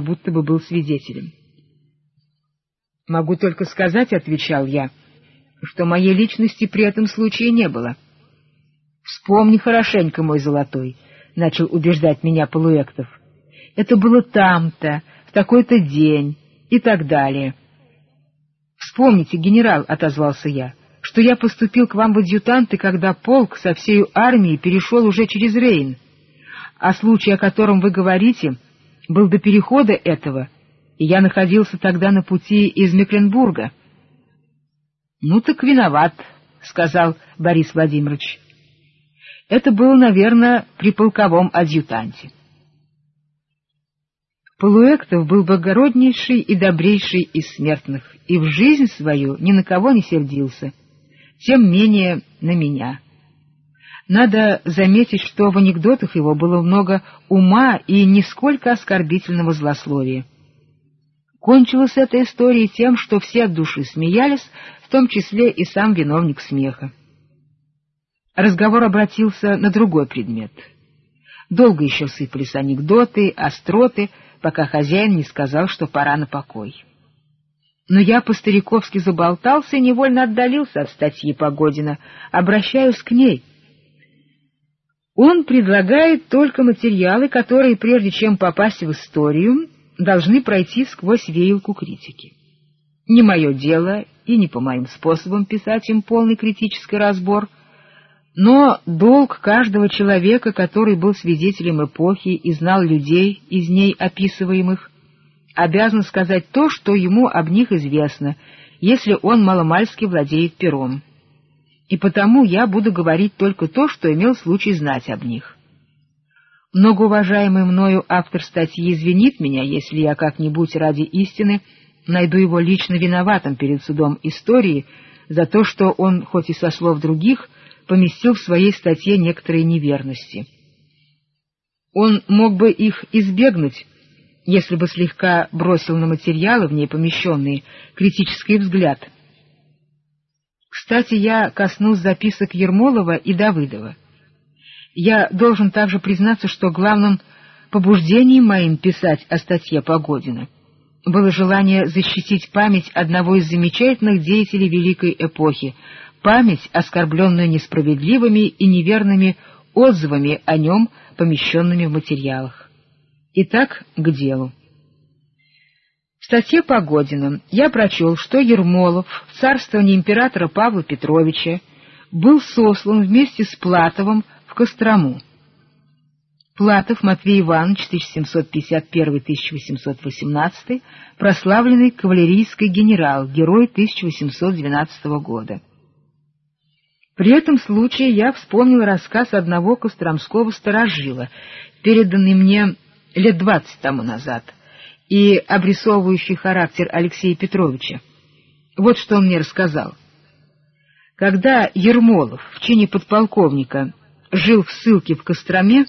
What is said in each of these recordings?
будто бы был свидетелем. «Могу только сказать, — отвечал я, — что моей личности при этом случае не было. Вспомни хорошенько, мой золотой, — начал убеждать меня Полуэктов. Это было там-то, в такой-то день и так далее. «Вспомните, генерал», — отозвался я, — «что я поступил к вам в адъютанты, когда полк со всей армией перешел уже через Рейн. А случай, о котором вы говорите, был до перехода этого, и я находился тогда на пути из Мекленбурга». «Ну так виноват», — сказал Борис Владимирович. «Это было, наверное, при полковом адъютанте». Полуэктов был благороднейший и добрейший из смертных, и в жизнь свою ни на кого не сердился, тем менее на меня. Надо заметить, что в анекдотах его было много ума и нисколько оскорбительного злословия. Кончилась эта история тем, что все от души смеялись, в том числе и сам виновник смеха. Разговор обратился на другой предмет. Долго еще сыпались анекдоты, остроты, пока хозяин не сказал, что пора на покой. Но я по-стариковски заболтался и невольно отдалился от статьи Погодина, обращаюсь к ней. Он предлагает только материалы, которые, прежде чем попасть в историю, должны пройти сквозь веялку критики. Не мое дело и не по моим способам писать им полный критический разбор — но долг каждого человека, который был свидетелем эпохи и знал людей, из ней описываемых, обязан сказать то, что ему об них известно, если он маломальски владеет пером. И потому я буду говорить только то, что имел случай знать об них. Многоуважаемый мною автор статьи извинит меня, если я как-нибудь ради истины найду его лично виноватым перед судом истории за то, что он, хоть и со слов других, поместил в своей статье некоторые неверности. Он мог бы их избегнуть, если бы слегка бросил на материалы, в ней помещенные, критический взгляд. Кстати, я коснусь записок Ермолова и Давыдова. Я должен также признаться, что главным побуждением моим писать о статье Погодина было желание защитить память одного из замечательных деятелей великой эпохи, память, оскорбленную несправедливыми и неверными отзывами о нем, помещенными в материалах. Итак, к делу. В статье Погодина я прочел, что Ермолов в царствовании императора Павла Петровича был сослан вместе с Платовым в Кострому. Платов Матвей Иванович, 1751-1818, прославленный кавалерийский генерал, герой 1812 года. При этом случае я вспомнил рассказ одного костромского сторожила, переданный мне лет двадцать тому назад, и обрисовывающий характер Алексея Петровича. Вот что он мне рассказал. Когда Ермолов в чине подполковника жил в ссылке в Костроме,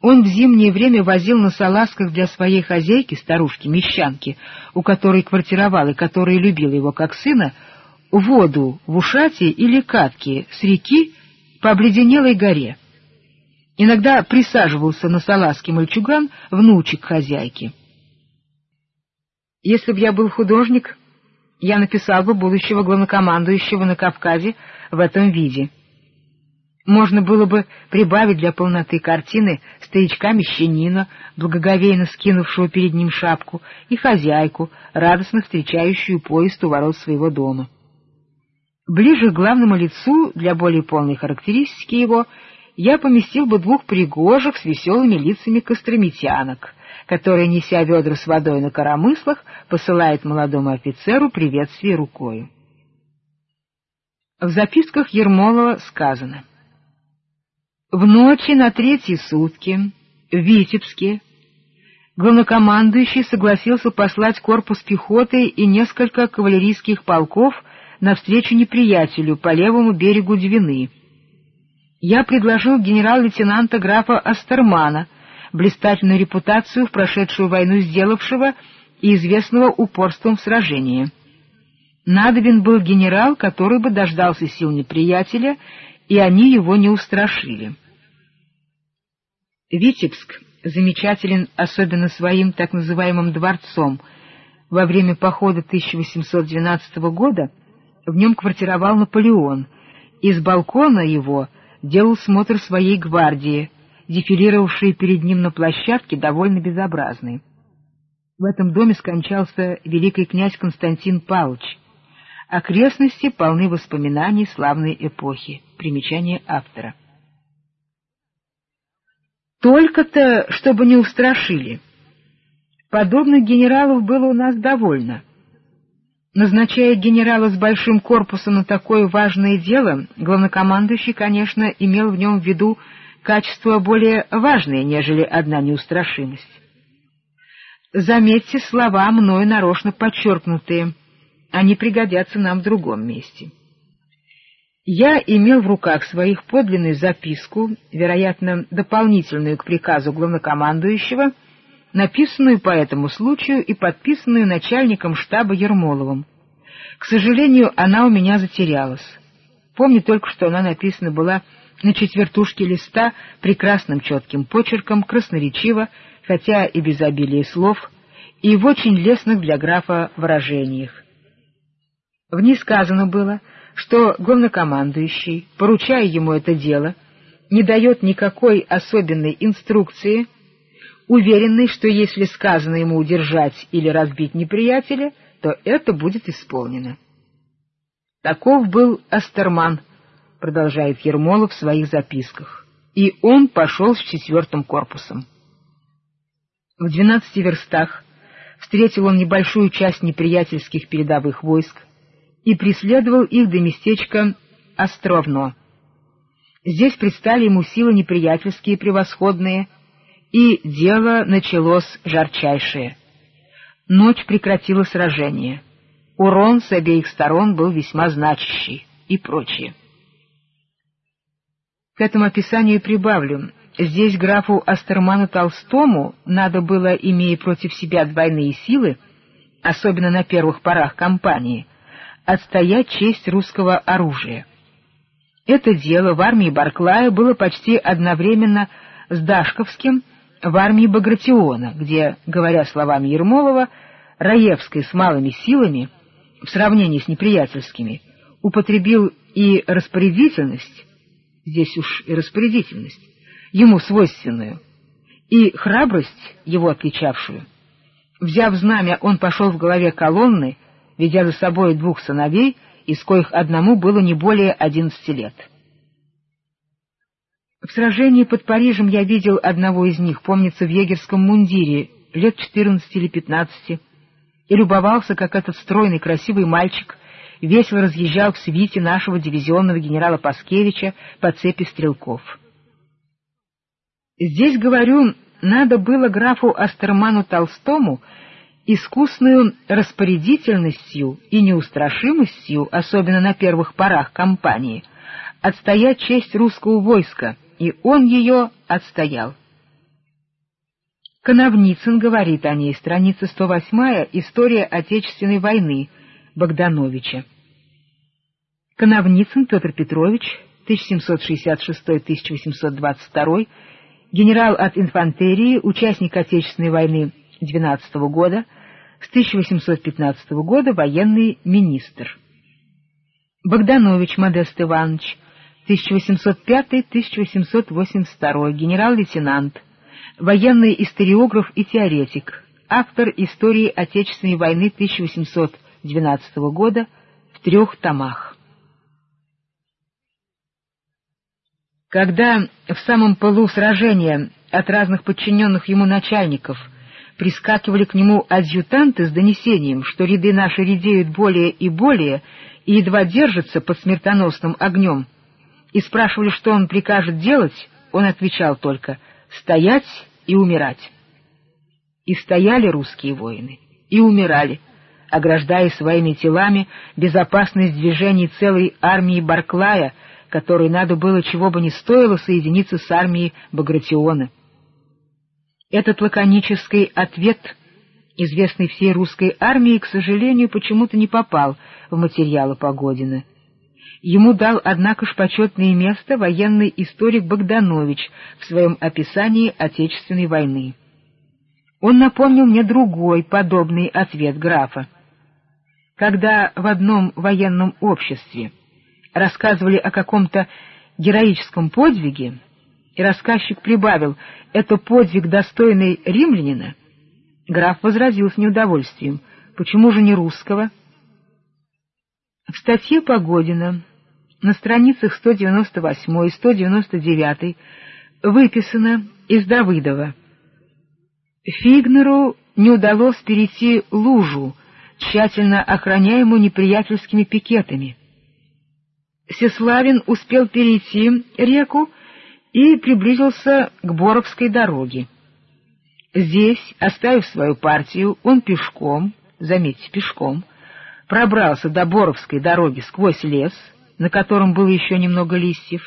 он в зимнее время возил на салазках для своей хозяйки, старушки-мещанки, у которой квартировал и которая любила его как сына, воду в ушате или катке с реки по обледенелой горе. Иногда присаживался на салазке мальчуган, внучек хозяйки. Если бы я был художник, я написал бы будущего главнокомандующего на Кавказе в этом виде. Можно было бы прибавить для полноты картины старичка-мещанина, благоговейно скинувшего перед ним шапку, и хозяйку, радостно встречающую поезд у ворот своего дома. Ближе к главному лицу, для более полной характеристики его, я поместил бы двух пригожих с веселыми лицами костромитянок, которые, неся ведра с водой на коромыслах, посылают молодому офицеру приветствие рукою. В записках Ермолова сказано «В ночи на третьи сутки в Витебске главнокомандующий согласился послать корпус пехоты и несколько кавалерийских полков навстречу неприятелю по левому берегу Двины. Я предложил генерал-лейтенанта графа Астермана, блистательную репутацию в прошедшую войну сделавшего и известного упорством в сражении. Надобен был генерал, который бы дождался сил неприятеля, и они его не устрашили. Витебск замечателен особенно своим так называемым дворцом. Во время похода 1812 года в нем квартировал Наполеон, и с балкона его делал смотр своей гвардии, дефилировавшей перед ним на площадке довольно безобразной. В этом доме скончался великий князь Константин Павлович. Окрестности полны воспоминаний славной эпохи. Примечание автора. Только-то, чтобы не устрашили. Подобных генералов было у нас довольно. Назначая генерала с большим корпусом на такое важное дело, главнокомандующий, конечно, имел в нем в виду качество более важное, нежели одна неустрашимость. Заметьте слова, мною нарочно подчеркнутые. Они пригодятся нам в другом месте. Я имел в руках своих подлинную записку, вероятно, дополнительную к приказу главнокомандующего, написанную по этому случаю и подписанную начальником штаба Ермоловым. К сожалению, она у меня затерялась. Помню только, что она написана была на четвертушке листа прекрасным четким почерком, красноречиво, хотя и без обилия слов, и в очень лестных для графа выражениях. В ней сказано было, что главнокомандующий, поручая ему это дело, не дает никакой особенной инструкции, уверенный, что если сказано ему удержать или разбить неприятеля, то это будет исполнено. Таков был Астерман, продолжает Ермолов в своих записках, и он пошел с четвертым корпусом. В двенадцати верстах встретил он небольшую часть неприятельских передовых войск и преследовал их до местечка Островно. Здесь предстали ему силы неприятельские превосходные, и дело началось жарчайшее. Ночь прекратила сражение. Урон с обеих сторон был весьма значащий и прочее. К этому описанию прибавлю, Здесь графу Астерману Толстому надо было, имея против себя двойные силы, особенно на первых порах кампании, отстоять честь русского оружия. Это дело в армии Барклая было почти одновременно с Дашковским в армии Багратиона, где, говоря словами Ермолова, Раевский с малыми силами, в сравнении с неприятельскими, употребил и распорядительность, здесь уж и распорядительность, ему свойственную, и храбрость, его отличавшую. Взяв знамя, он пошел в голове колонны, ведя за собой двух сыновей, из коих одному было не более одиннадцати лет. В сражении под Парижем я видел одного из них, помнится, в егерском мундире, лет четырнадцати или пятнадцати, и любовался, как этот стройный красивый мальчик весело разъезжал в свите нашего дивизионного генерала Паскевича по цепи стрелков. Здесь, говорю, надо было графу Астерману Толстому искусную распорядительностью и неустрашимостью, особенно на первых порах кампании, отстоять честь русского войска, и он ее отстоял. Коновницын говорит о ней, страница 108, «История Отечественной войны» Богдановича. Коновницын Петр Петрович, 1766-1822, генерал от инфантерии, участник Отечественной войны 12 года, с 1815 года военный министр. Богданович Модест Иванович, 1805-1882, генерал-лейтенант, военный историограф и теоретик, автор истории Отечественной войны 1812 года в трех томах. Когда в самом пылу сражения от разных подчиненных ему начальников прискакивали к нему адъютанты с донесением, что ряды наши редеют более и более и едва держатся под смертоносным огнем, и спрашивали, что он прикажет делать, он отвечал только «стоять и умирать». И стояли русские воины, и умирали, ограждая своими телами безопасность движений целой армии Барклая — которой надо было чего бы ни стоило соединиться с армией Багратиона. Этот лаконический ответ, известный всей русской армии, к сожалению, почему-то не попал в материалы Погодина. Ему дал, однако ж, почетное место военный историк Богданович в своем описании Отечественной войны. Он напомнил мне другой подобный ответ графа. Когда в одном военном обществе рассказывали о каком-то героическом подвиге, и рассказчик прибавил «это подвиг, достойный римлянина», граф возразил с неудовольствием «почему же не русского?» В статье Погодина на страницах 198 и 199 выписано из Давыдова Фигнеру не удалось перейти лужу, тщательно охраняемую неприятельскими пикетами. Сеславин успел перейти реку и приблизился к Боровской дороге. Здесь, оставив свою партию, он пешком, заметьте, пешком, пробрался до Боровской дороги сквозь лес, на котором было еще немного листьев.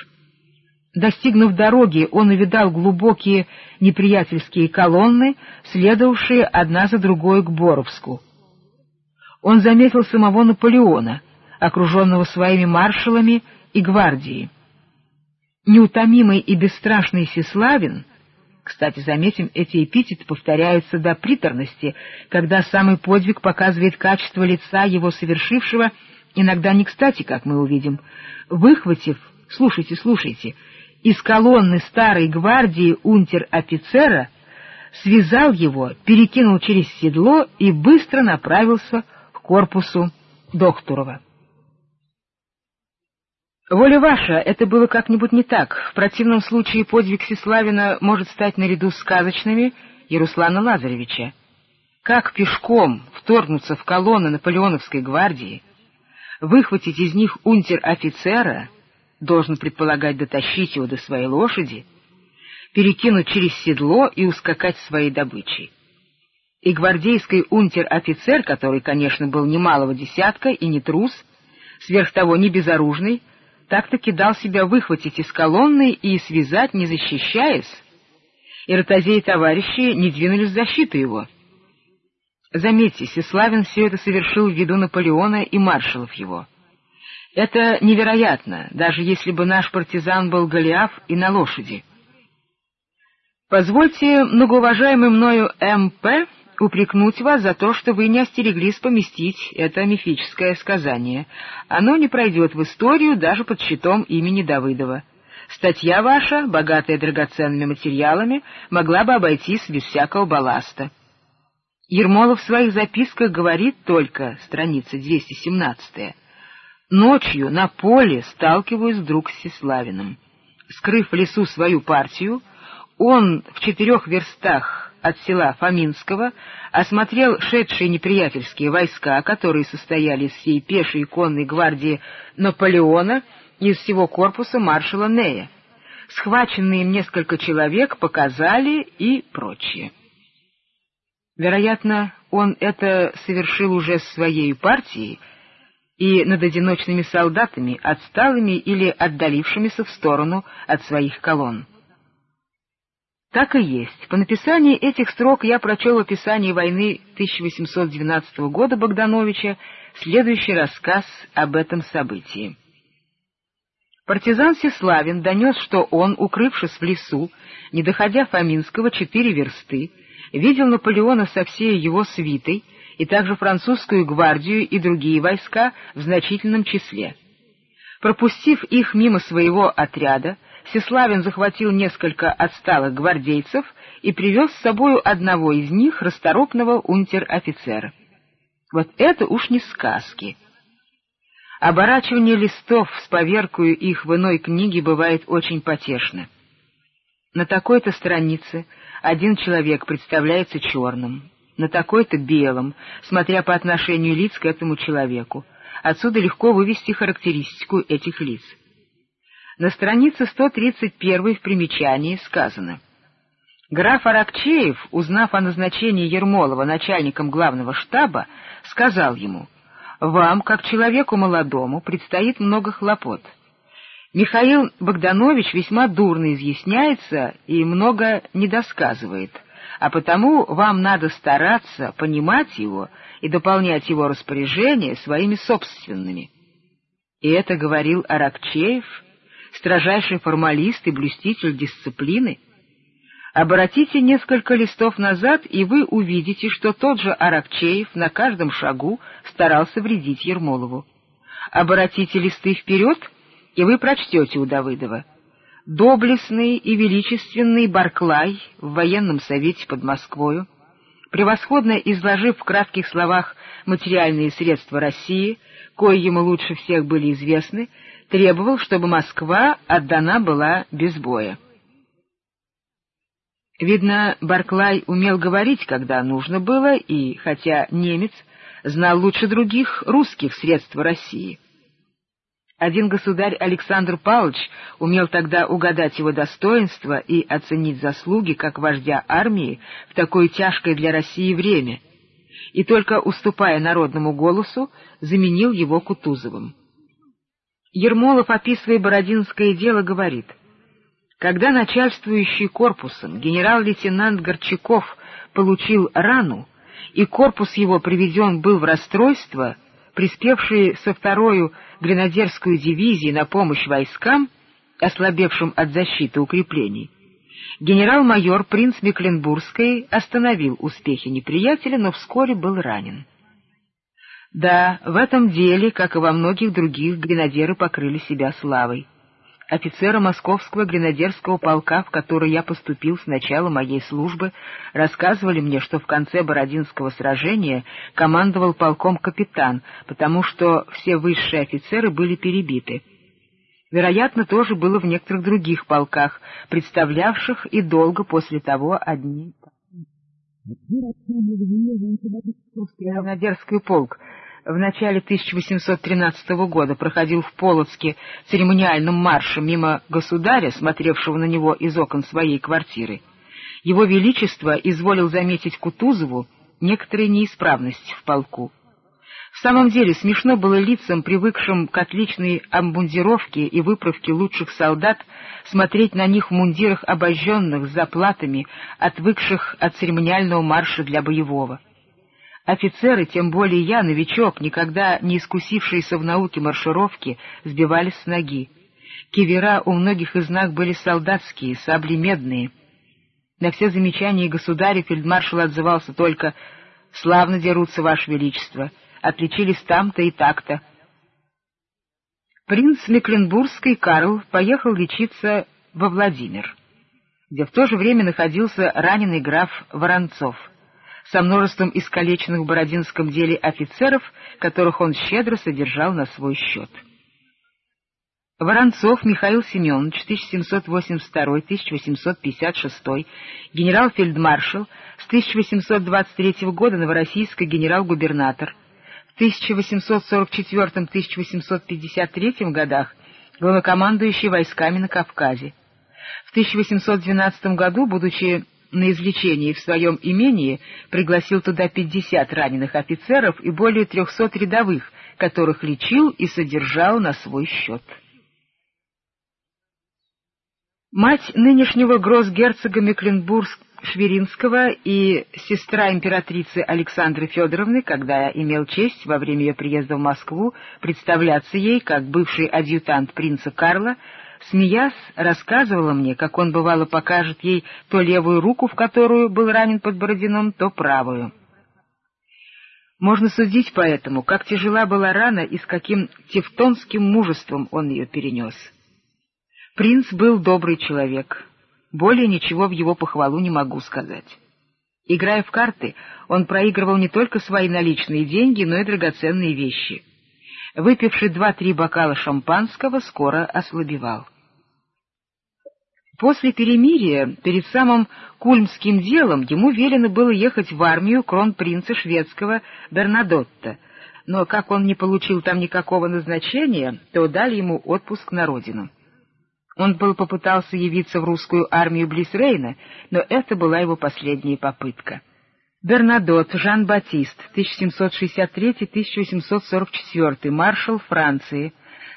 Достигнув дороги, он увидал глубокие неприятельские колонны, следовавшие одна за другой к Боровску. Он заметил самого Наполеона, окруженного своими маршалами и гвардией. Неутомимый и бесстрашный Сеславин, кстати, заметим, эти эпитеты повторяются до приторности, когда самый подвиг показывает качество лица его совершившего, иногда не кстати, как мы увидим, выхватив, слушайте, слушайте, из колонны старой гвардии унтер-офицера, связал его, перекинул через седло и быстро направился к корпусу Докторова. Воля ваша, это было как-нибудь не так. В противном случае подвиг Сеславина может стать наряду с сказочными и Руслана Лазаревича. Как пешком вторгнуться в колонны Наполеоновской гвардии, выхватить из них унтер-офицера, должен предполагать дотащить его до своей лошади, перекинуть через седло и ускакать своей добычей. И гвардейский унтер-офицер, который, конечно, был немалого десятка и не трус, сверх того не безоружный, так-таки дал себя выхватить из колонны и связать, не защищаясь, и ротозеи товарищи не двинулись в защиту его. Заметьте, Сеславин все это совершил в виду Наполеона и маршалов его. Это невероятно, даже если бы наш партизан был Голиаф и на лошади. Позвольте, многоуважаемый мною М.П., упрекнуть вас за то, что вы не остереглись поместить это мифическое сказание. Оно не пройдет в историю даже под щитом имени Давыдова. Статья ваша, богатая драгоценными материалами, могла бы обойтись без всякого балласта. Ермолов в своих записках говорит только, страница 217 Ночью на поле сталкиваюсь вдруг с Сеславиным. Скрыв в лесу свою партию, он в четырех верстах от села Фоминского осмотрел шедшие неприятельские войска, которые состояли из всей пешей и конной гвардии Наполеона и из всего корпуса маршала Нея. Схваченные им несколько человек показали и прочее. Вероятно, он это совершил уже с своей партией и над одиночными солдатами, отсталыми или отдалившимися в сторону от своих колонн. Так и есть. По написании этих строк я прочел описание войны 1812 года Богдановича следующий рассказ об этом событии. Партизан Сеславин донес, что он, укрывшись в лесу, не доходя Фоминского четыре версты, видел Наполеона со всей его свитой и также французскую гвардию и другие войска в значительном числе. Пропустив их мимо своего отряда, Сеславин захватил несколько отсталых гвардейцев и привез с собою одного из них, расторопного унтер-офицера. Вот это уж не сказки. Оборачивание листов с поверкую их в иной книге бывает очень потешно. На такой-то странице один человек представляется черным, на такой-то белым, смотря по отношению лиц к этому человеку. Отсюда легко вывести характеристику этих лиц. На странице 131 в примечании сказано Граф Аракчеев, узнав о назначении Ермолова начальником главного штаба, сказал ему, «Вам, как человеку молодому, предстоит много хлопот. Михаил Богданович весьма дурно изъясняется и много недосказывает, а потому вам надо стараться понимать его и дополнять его распоряжения своими собственными». И это говорил Аракчеев, строжайший формалист и блюститель дисциплины? Обратите несколько листов назад, и вы увидите, что тот же Аракчеев на каждом шагу старался вредить Ермолову. Обратите листы вперед, и вы прочтете у Давыдова. Доблестный и величественный Барклай в военном совете под Москвою, превосходно изложив в кратких словах материальные средства России, кои ему лучше всех были известны, требовал, чтобы Москва отдана была без боя. Видно, Барклай умел говорить, когда нужно было, и, хотя немец, знал лучше других русских средства России. Один государь Александр Павлович умел тогда угадать его достоинства и оценить заслуги как вождя армии в такое тяжкое для России время, и только уступая народному голосу, заменил его Кутузовым. Ермолов, описывая Бородинское дело, говорит, «Когда начальствующий корпусом генерал-лейтенант Горчаков получил рану, и корпус его приведен был в расстройство, приспевший со второю гренадерскую дивизии на помощь войскам, ослабевшим от защиты укреплений, генерал-майор принц Мекленбургский остановил успехи неприятеля, но вскоре был ранен. Да, в этом деле, как и во многих других, гренадеры покрыли себя славой. Офицеры московского гренадерского полка, в который я поступил с начала моей службы, рассказывали мне, что в конце Бородинского сражения командовал полком капитан, потому что все высшие офицеры были перебиты. Вероятно, тоже было в некоторых других полках, представлявших и долго после того одни. Гренадерский полк в начале 1813 года проходил в Полоцке церемониальным маршем мимо государя, смотревшего на него из окон своей квартиры, его величество изволил заметить Кутузову некоторые неисправности в полку. В самом деле смешно было лицам, привыкшим к отличной обмундировке и выправке лучших солдат, смотреть на них в мундирах обожженных, с заплатами, отвыкших от церемониального марша для боевого. Офицеры, тем более я, новичок, никогда не искусившиеся в науке маршировки, сбивались с ноги. Кивера у многих из нас были солдатские, сабли медные. На все замечания государя фельдмаршал отзывался только «Славно дерутся, Ваше Величество, отличились там-то и так-то». Принц Мекленбургский Карл поехал лечиться во Владимир, где в то же время находился раненый граф Воронцов — со множеством искалеченных в Бородинском деле офицеров, которых он щедро содержал на свой счет. Воронцов Михаил Семенович, 1782-1856, генерал-фельдмаршал, с 1823 года новороссийский генерал-губернатор, в 1844-1853 годах главнокомандующий войсками на Кавказе. В 1812 году, будучи на извлечении в своем имении пригласил туда пятьдесят раненых офицеров и более трехсот рядовых, которых лечил и содержал на свой счет. Мать нынешнего гроссгерцога Мекленбург-Шверинского и сестра императрицы Александры Федоровны, когда я имел честь во время ее приезда в Москву представляться ей как бывший адъютант принца Карла, смеясь, рассказывала мне, как он бывало покажет ей то левую руку, в которую был ранен под Бородином, то правую. Можно судить поэтому, как тяжела была рана и с каким тевтонским мужеством он ее перенес. Принц был добрый человек. Более ничего в его похвалу не могу сказать. Играя в карты, он проигрывал не только свои наличные деньги, но и драгоценные вещи. Выпивший два-три бокала шампанского, скоро ослабевал. После перемирия, перед самым кульмским делом, ему велено было ехать в армию кронпринца шведского Бернадотта, но как он не получил там никакого назначения, то дали ему отпуск на родину. Он был попытался явиться в русскую армию близ Рейна, но это была его последняя попытка. Бернадот Жан-Батист, 1763-1844, маршал Франции,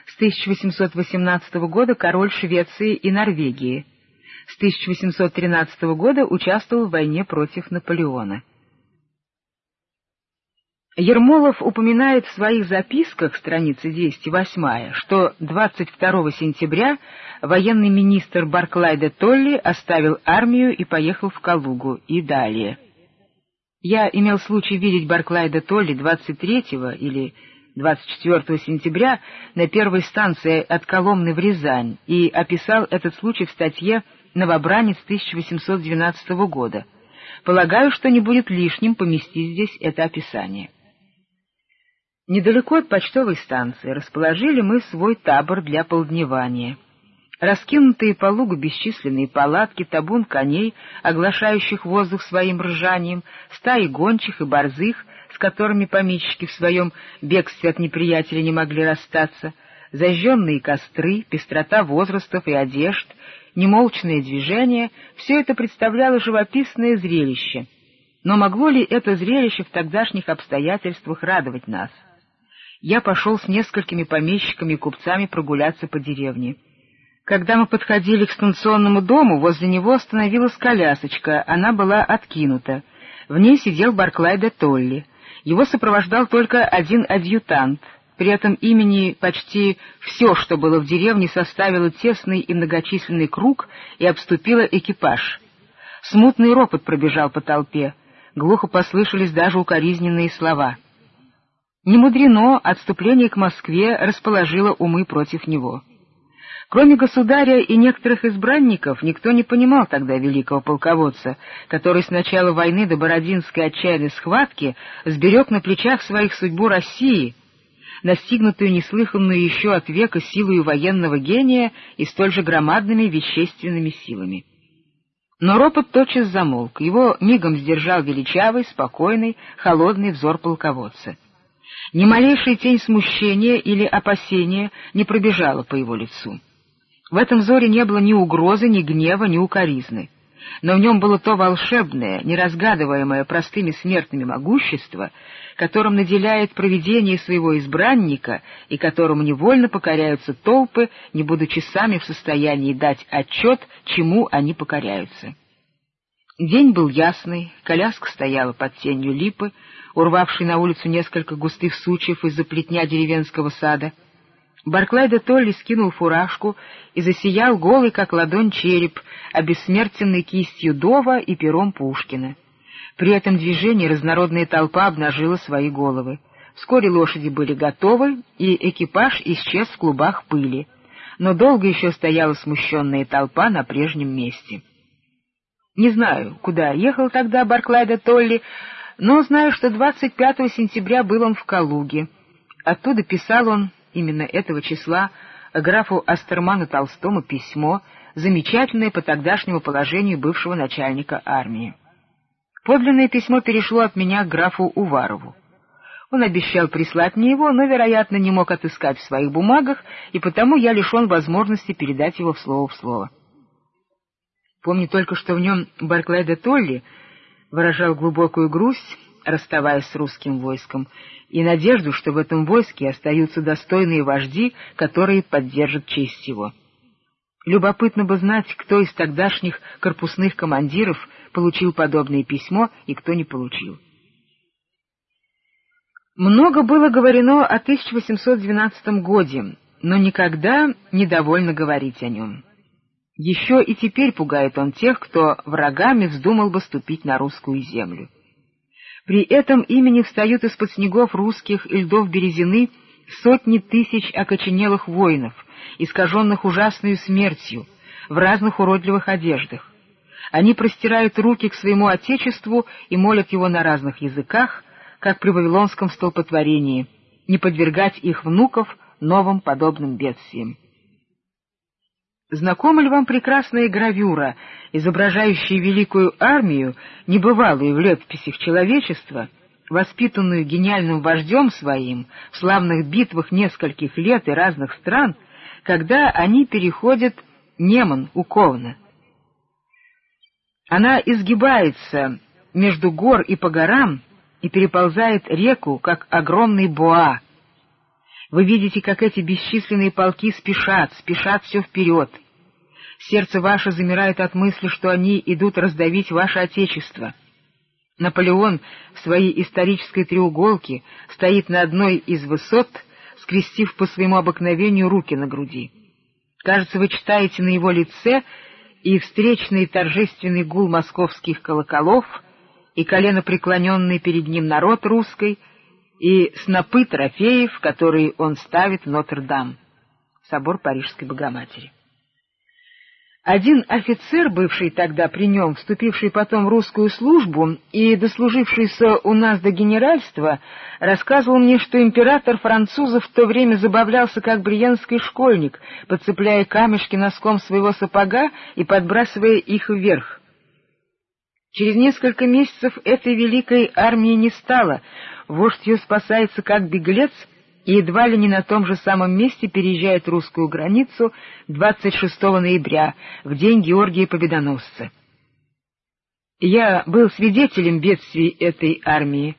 с 1818 года король Швеции и Норвегии. С 1813 года участвовал в войне против Наполеона. Ермолов упоминает в своих записках, страница 208, что 22 сентября военный министр Барклай де Толли оставил армию и поехал в Калугу, и далее. Я имел случай видеть Барклай де Толли 23 или 24 сентября на первой станции от Коломны в Рязань и описал этот случай в статье «Новобранец 1812 года». Полагаю, что не будет лишним поместить здесь это описание. Недалеко от почтовой станции расположили мы свой табор для полдневания. Раскинутые по лугу бесчисленные палатки, табун коней, оглашающих воздух своим ржанием, стаи гончих и борзых, с которыми помещики в своем бегстве от неприятеля не могли расстаться, зажженные костры, пестрота возрастов и одежд, немолчное движение — все это представляло живописное зрелище. Но могло ли это зрелище в тогдашних обстоятельствах радовать нас? я пошел с несколькими помещиками и купцами прогуляться по деревне. Когда мы подходили к станционному дому, возле него остановилась колясочка, она была откинута. В ней сидел Барклай де Толли. Его сопровождал только один адъютант. При этом имени почти все, что было в деревне, составило тесный и многочисленный круг и обступило экипаж. Смутный ропот пробежал по толпе. Глухо послышались даже укоризненные слова — Немудрено отступление к Москве расположило умы против него. Кроме государя и некоторых избранников, никто не понимал тогда великого полководца, который с начала войны до Бородинской отчаянной схватки сберег на плечах своих судьбу России, настигнутую неслыханную еще от века силою военного гения и столь же громадными вещественными силами. Но ропот тотчас замолк, его мигом сдержал величавый, спокойный, холодный взор полководца — ни малейшая тень смущения или опасения не пробежала по его лицу. В этом взоре не было ни угрозы, ни гнева, ни укоризны. Но в нем было то волшебное, неразгадываемое простыми смертными могущество, которым наделяет провидение своего избранника и которому невольно покоряются толпы, не будучи сами в состоянии дать отчет, чему они покоряются. День был ясный, коляска стояла под тенью липы, урвавший на улицу несколько густых сучьев из-за плетня деревенского сада. Барклай де Толли скинул фуражку и засиял голый, как ладонь, череп, обессмертенный кистью Дова и пером Пушкина. При этом движении разнородная толпа обнажила свои головы. Вскоре лошади были готовы, и экипаж исчез в клубах пыли. Но долго еще стояла смущенная толпа на прежнем месте. Не знаю, куда ехал тогда Барклай де Толли, но знаю, что 25 сентября был он в Калуге. Оттуда писал он именно этого числа графу Астерману Толстому письмо, замечательное по тогдашнему положению бывшего начальника армии. Подлинное письмо перешло от меня к графу Уварову. Он обещал прислать мне его, но, вероятно, не мог отыскать в своих бумагах, и потому я лишен возможности передать его в слово в слово. Помню только, что в нем Барклай де Толли выражал глубокую грусть, расставаясь с русским войском, и надежду, что в этом войске остаются достойные вожди, которые поддержат честь его. Любопытно бы знать, кто из тогдашних корпусных командиров получил подобное письмо и кто не получил. Много было говорено о 1812 годе, но никогда недовольно говорить о нем. Еще и теперь пугает он тех, кто врагами вздумал бы ступить на русскую землю. При этом имени встают из-под снегов русских и льдов Березины сотни тысяч окоченелых воинов, искаженных ужасной смертью, в разных уродливых одеждах. Они простирают руки к своему Отечеству и молят его на разных языках, как при Вавилонском столпотворении, не подвергать их внуков новым подобным бедствиям. Знакома ли вам прекрасная гравюра, изображающая великую армию, небывалую в летописях человечества, воспитанную гениальным вождем своим в славных битвах нескольких лет и разных стран, когда они переходят Неман у Ковна? Она изгибается между гор и по горам и переползает реку, как огромный боа, вы видите, как эти бесчисленные полки спешат, спешат все вперед. Сердце ваше замирает от мысли, что они идут раздавить ваше Отечество. Наполеон в своей исторической треуголке стоит на одной из высот, скрестив по своему обыкновению руки на груди. Кажется, вы читаете на его лице и встречный торжественный гул московских колоколов, и колено преклоненный перед ним народ русской, и снопы трофеев, которые он ставит в Нотр-Дам, собор Парижской Богоматери. Один офицер, бывший тогда при нем, вступивший потом в русскую службу и дослужившийся у нас до генеральства, рассказывал мне, что император французов в то время забавлялся как бриенский школьник, подцепляя камешки носком своего сапога и подбрасывая их вверх. Через несколько месяцев этой великой армии не стало, вождь ее спасается как беглец — и едва ли не на том же самом месте переезжает русскую границу 26 ноября, в день Георгия Победоносца. Я был свидетелем бедствий этой армии.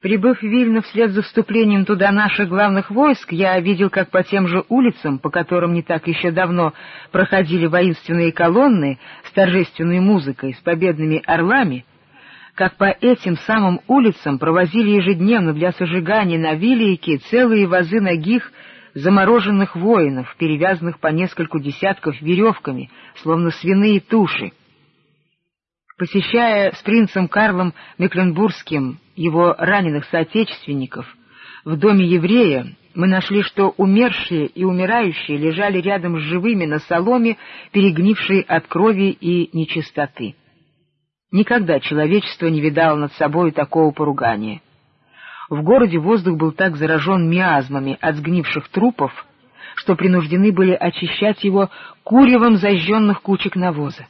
Прибыв в Вильно вслед за вступлением туда наших главных войск, я видел, как по тем же улицам, по которым не так еще давно проходили воинственные колонны с торжественной музыкой, с победными орлами, как по этим самым улицам провозили ежедневно для сожигания на вилейке целые вазы ногих замороженных воинов, перевязанных по нескольку десятков веревками, словно свиные туши. Посещая с принцем Карлом Мекленбургским его раненых соотечественников в доме еврея, мы нашли, что умершие и умирающие лежали рядом с живыми на соломе, перегнившей от крови и нечистоты. Никогда человечество не видало над собой такого поругания. В городе воздух был так заражен миазмами от сгнивших трупов, что принуждены были очищать его куревом зажженных кучек навоза.